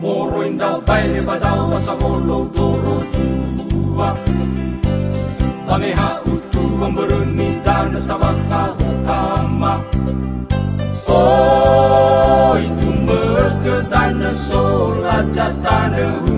Morindao baile badao masamolo doro tua Tameha utu amburuni dana samaha utama Oi jatana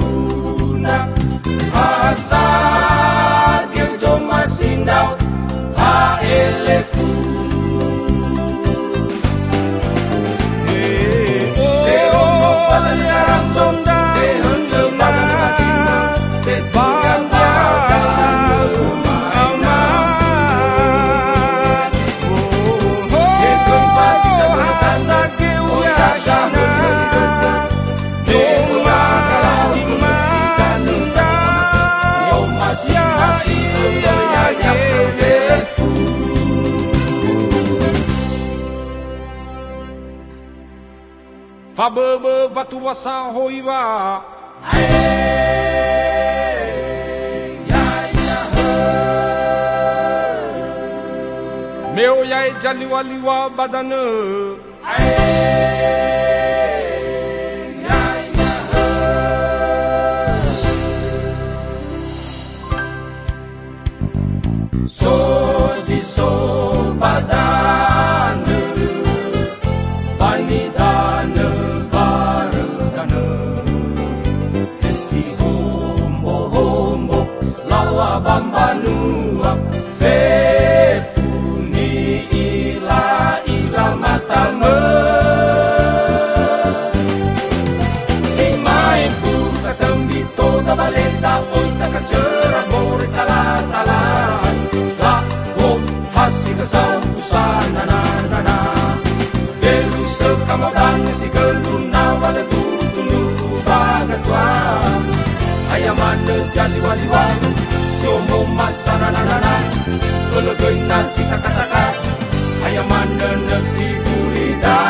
hakuna hasara. Fabama vatuasa hoiva. Meu yai badana. So de so. syurah mori talat-talat Lah, wop, hasi kasam usan nananana. Deru sekamotan si kelun nawal tutunu bagatwa Ayamanda jali wali walu Siomo masana nanana Kalau nasi kakak-kakak Ayamanda nasi kulitah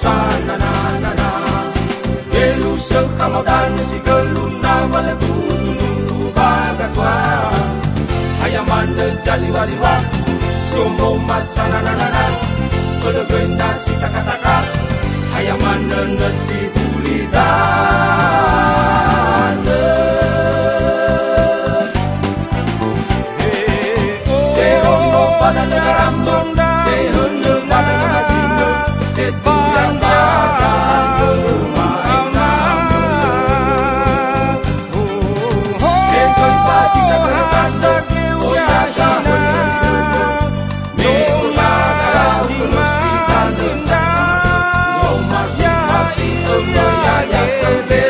sana na na na Gelu seu hamadan si na wala tu baga tua Hayaman de jali wali wa Sombo masana na na na Kode genda si taka taka Hayaman de si kulitan Deondo pada oh. Vaya,